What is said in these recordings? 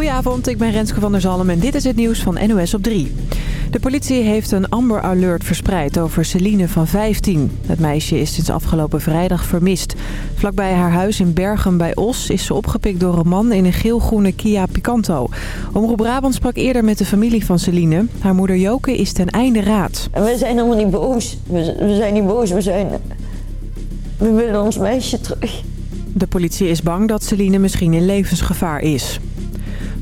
Goedenavond, ik ben Renske van der Zalm en dit is het nieuws van NOS op 3. De politie heeft een Amber Alert verspreid over Celine van 15. Het meisje is sinds afgelopen vrijdag vermist. Vlakbij haar huis in Bergen bij Os is ze opgepikt door een man in een geel-groene Kia Picanto. Omroep Brabant sprak eerder met de familie van Celine. Haar moeder Joke is ten einde raad. We zijn helemaal niet boos. We, we zijn niet boos, we zijn... We willen ons meisje terug. De politie is bang dat Celine misschien in levensgevaar is.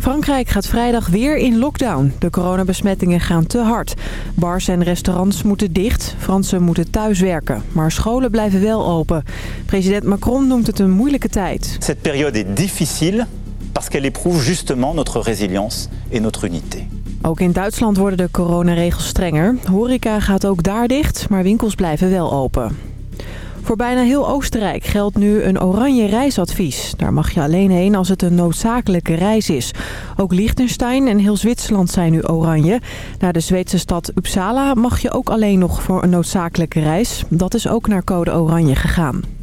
Frankrijk gaat vrijdag weer in lockdown. De coronabesmettingen gaan te hard. Bars en restaurants moeten dicht. Fransen moeten thuiswerken. Maar scholen blijven wel open. President Macron noemt het een moeilijke tijd. Cette période est difficile parce qu'elle éprouve justement notre résilience et notre unité. Ook in Duitsland worden de coronaregels strenger. Horeca gaat ook daar dicht, maar winkels blijven wel open. Voor bijna heel Oostenrijk geldt nu een oranje reisadvies. Daar mag je alleen heen als het een noodzakelijke reis is. Ook Liechtenstein en heel Zwitserland zijn nu oranje. Naar de Zweedse stad Uppsala mag je ook alleen nog voor een noodzakelijke reis. Dat is ook naar code oranje gegaan.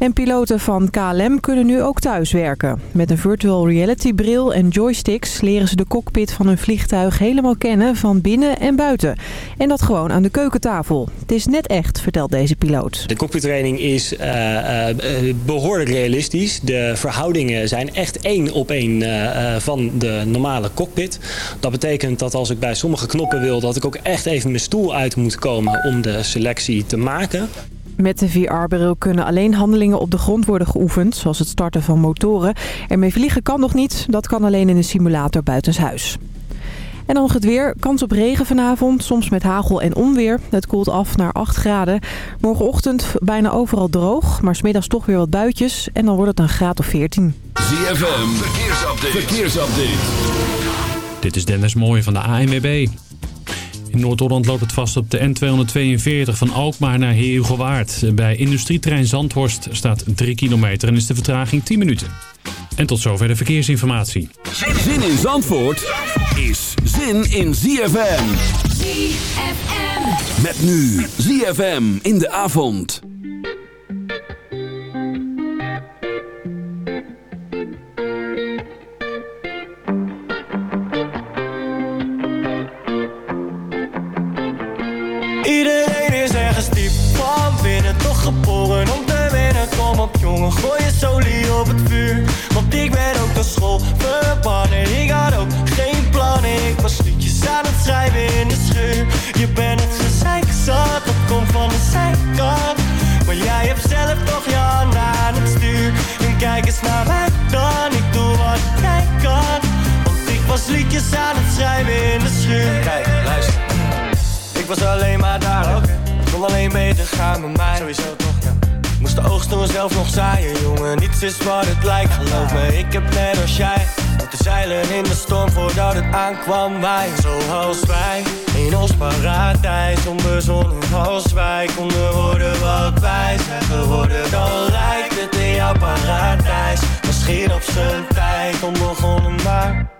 En piloten van KLM kunnen nu ook thuiswerken. Met een virtual reality bril en joysticks leren ze de cockpit van hun vliegtuig helemaal kennen van binnen en buiten. En dat gewoon aan de keukentafel. Het is net echt, vertelt deze piloot. De cockpittraining is uh, uh, behoorlijk realistisch. De verhoudingen zijn echt één op één van de normale cockpit. Dat betekent dat als ik bij sommige knoppen wil dat ik ook echt even mijn stoel uit moet komen om de selectie te maken. Met de VR-bril kunnen alleen handelingen op de grond worden geoefend, zoals het starten van motoren. Ermee vliegen kan nog niet, dat kan alleen in een simulator buitenshuis. En dan nog het weer. Kans op regen vanavond, soms met hagel en onweer. Het koelt af naar 8 graden. Morgenochtend bijna overal droog, maar smiddags toch weer wat buitjes. En dan wordt het een graad of 14. ZFM, verkeersupdate. verkeersupdate. Dit is Dennis Mooij van de ANWB. In Noord-Holland loopt het vast op de N242 van Alkmaar naar Heerhugowaard. Bij industrietrein Zandhorst staat 3 kilometer en is de vertraging 10 minuten. En tot zover de verkeersinformatie. Zin in Zandvoort is zin in ZFM. ZFM. Met nu ZFM in de avond. Gooi je solie op het vuur. Want ik ben ook naar school verbannen Ik had ook geen plannen Ik was liedjes aan het schrijven in de schuur. Je bent het gezeik zat Dat komt van de zijkant. Maar jij hebt zelf toch je aan het stuur. En kijk eens naar mij dan Ik doe wat jij kan. Want ik was liedjes aan het schrijven in de schuur. Kijk, luister. Ik was alleen maar daar ook. Kon alleen beter gaan met mij. Sowieso toch, ja. Moest de oogst toen zelf nog zaaien, jongen. Niets is wat het lijkt, geloof me. Ik heb net als jij moeten zeilen in de storm voordat het aankwam. Wij, zoals wij, in ons paradijs. Onbezonnen als wij konden worden wat wij zijn geworden. Dan lijkt het in jouw paradijs. Misschien op zijn tijd onbegonnen, maar.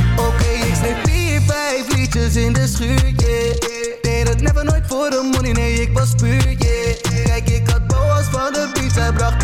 in de schuur, yeah. Deed het never nooit voor de money, nee, ik was puur, yeah. Kijk, ik had boas van de beat, zij bracht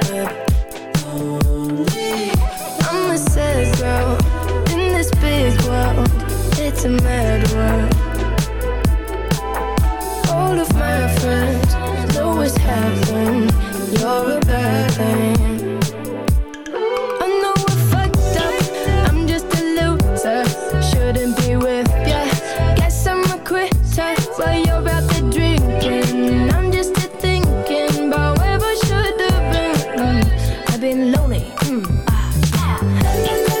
lonely. Mm. Ah.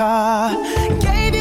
car. Gave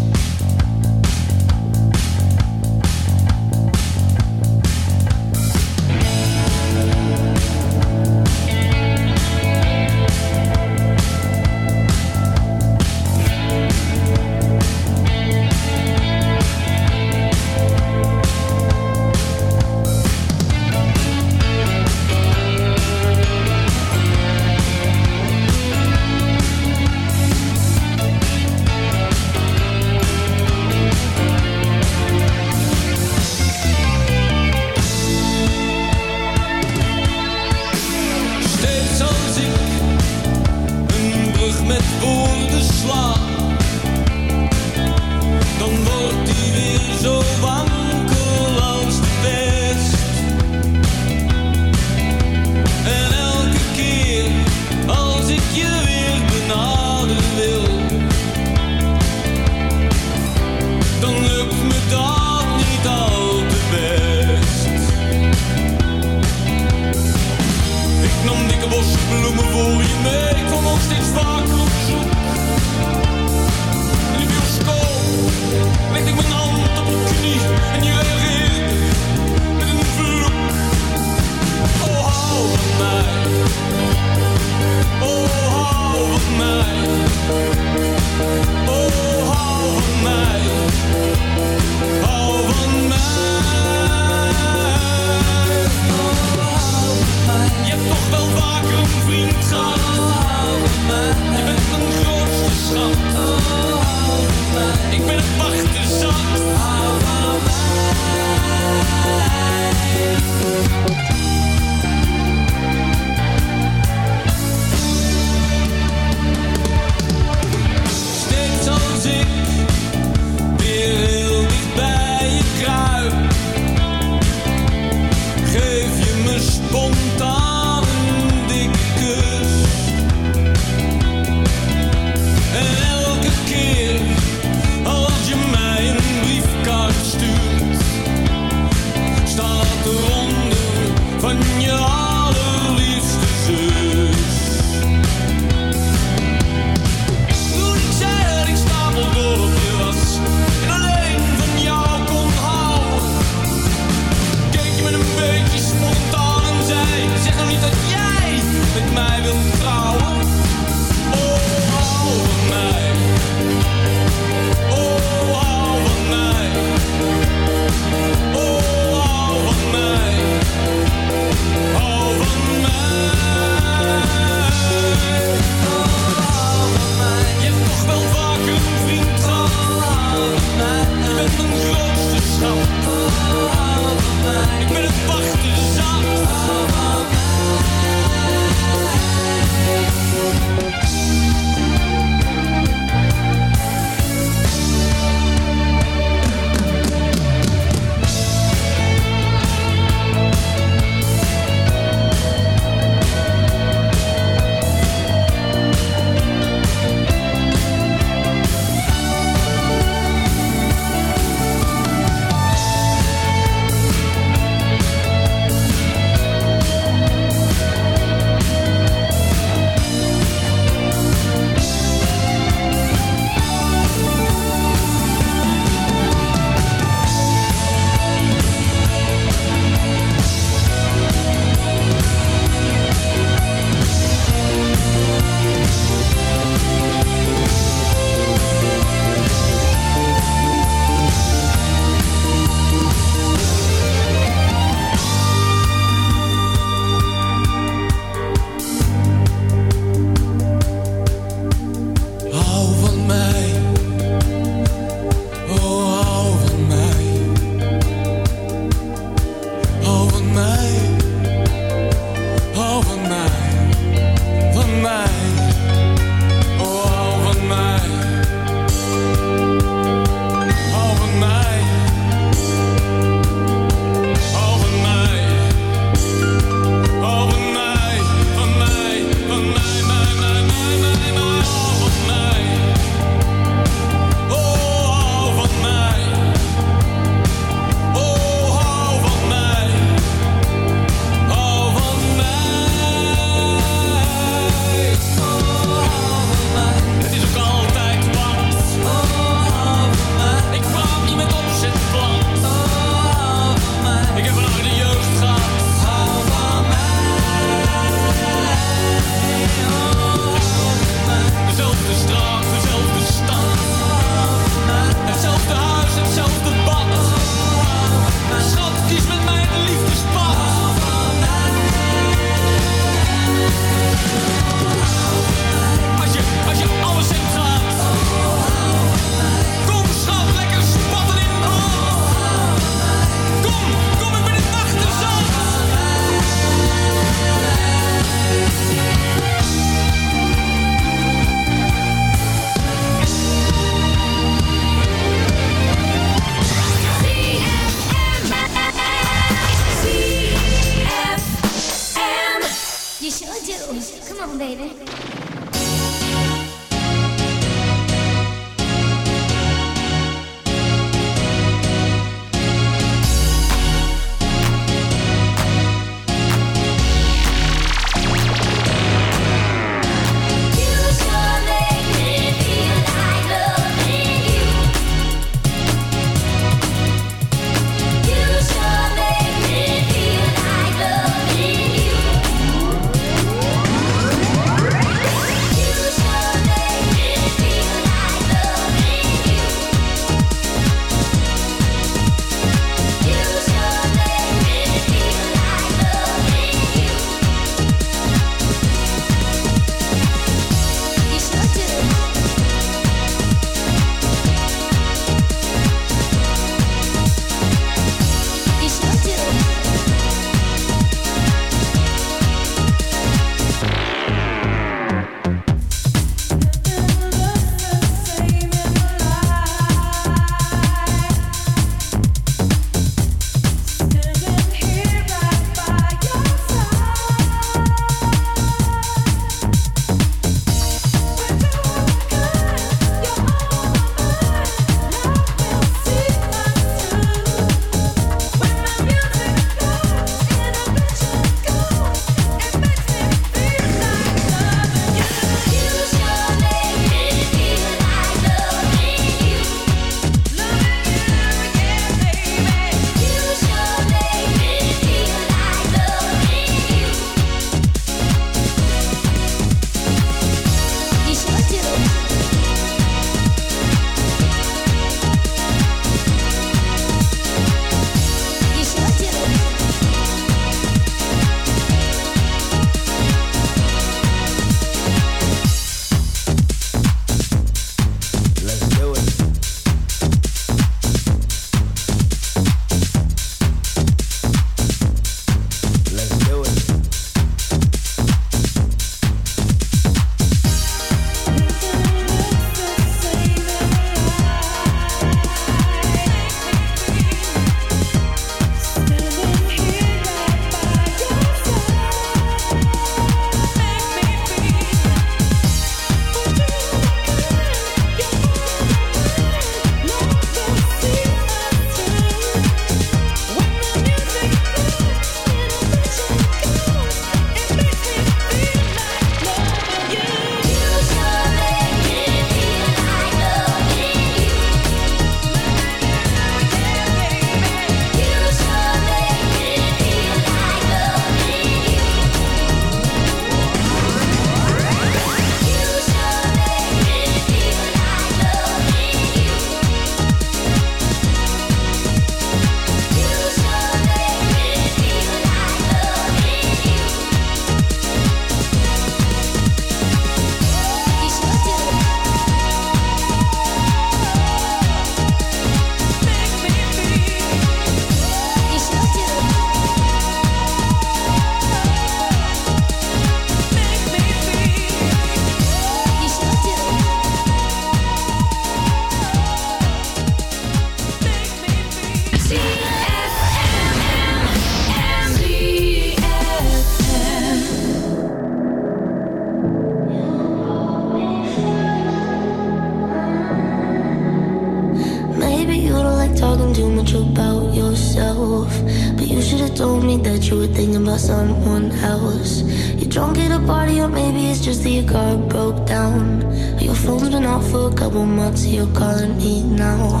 told me that you were thinking about someone else. You're drunk at a party, or maybe it's just that your car broke down. Your phone's been off for a couple months, you're calling me now.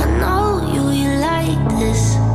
I know you, you like this.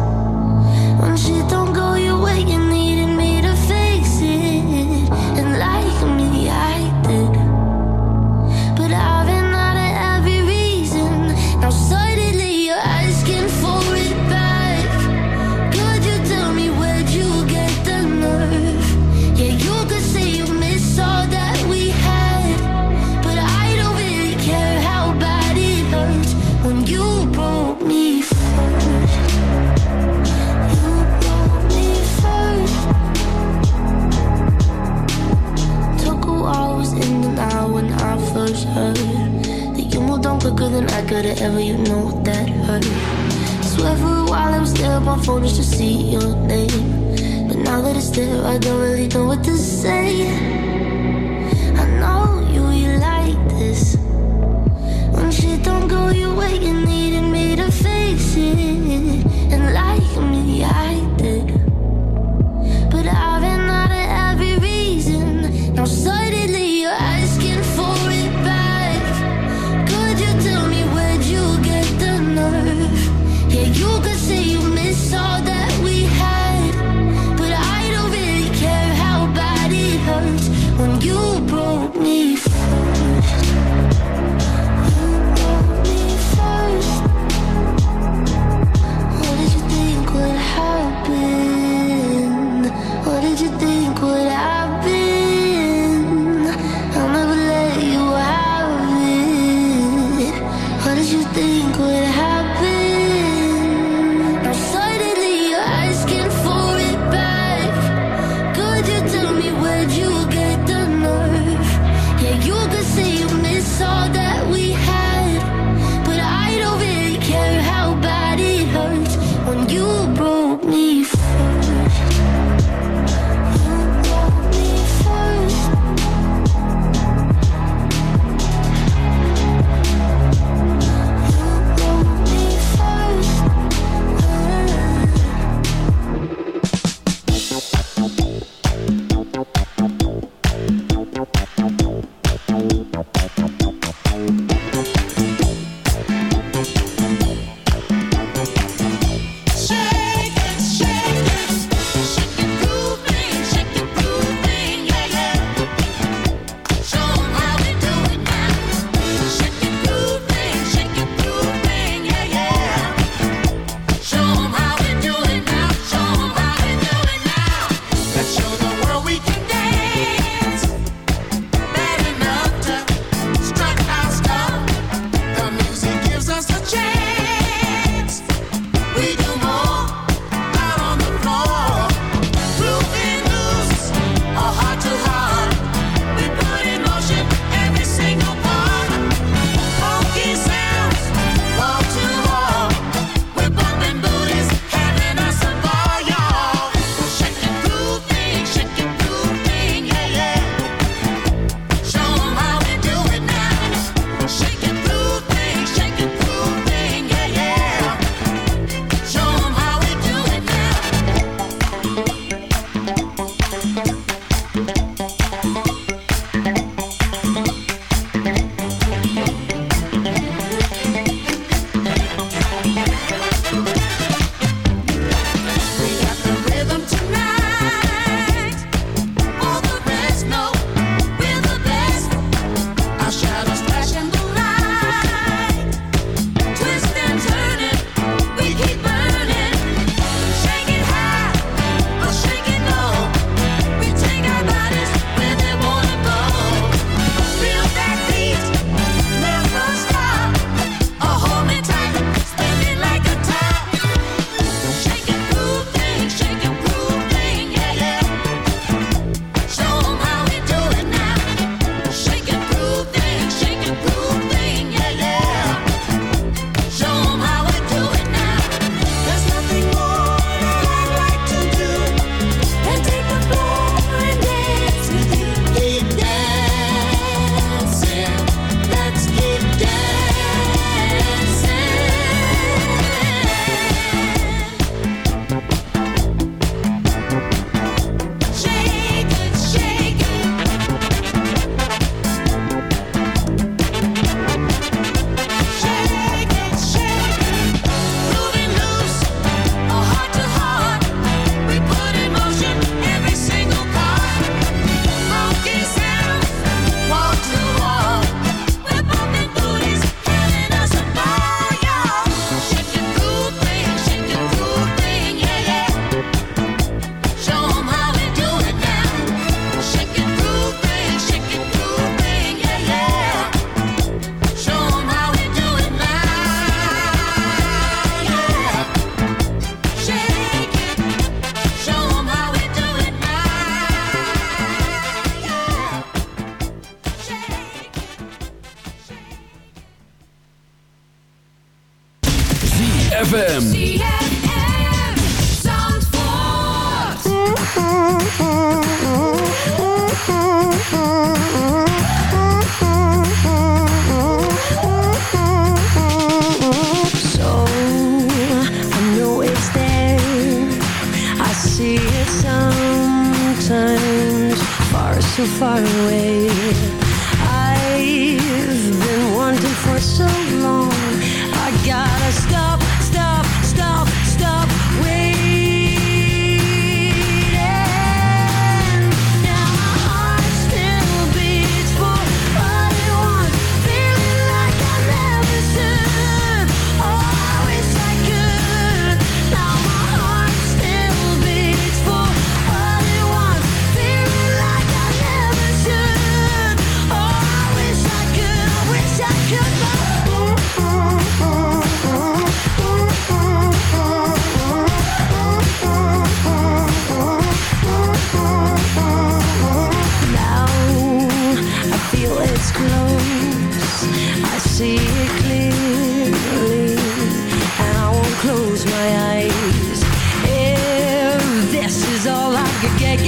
Than I could have ever. You know that hurt. Swear for a while I was there on my phone just to see your name. But now that it's there, I don't really know what to say. I know you, you like this. When shit don't go your way, you needed hurt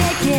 like it.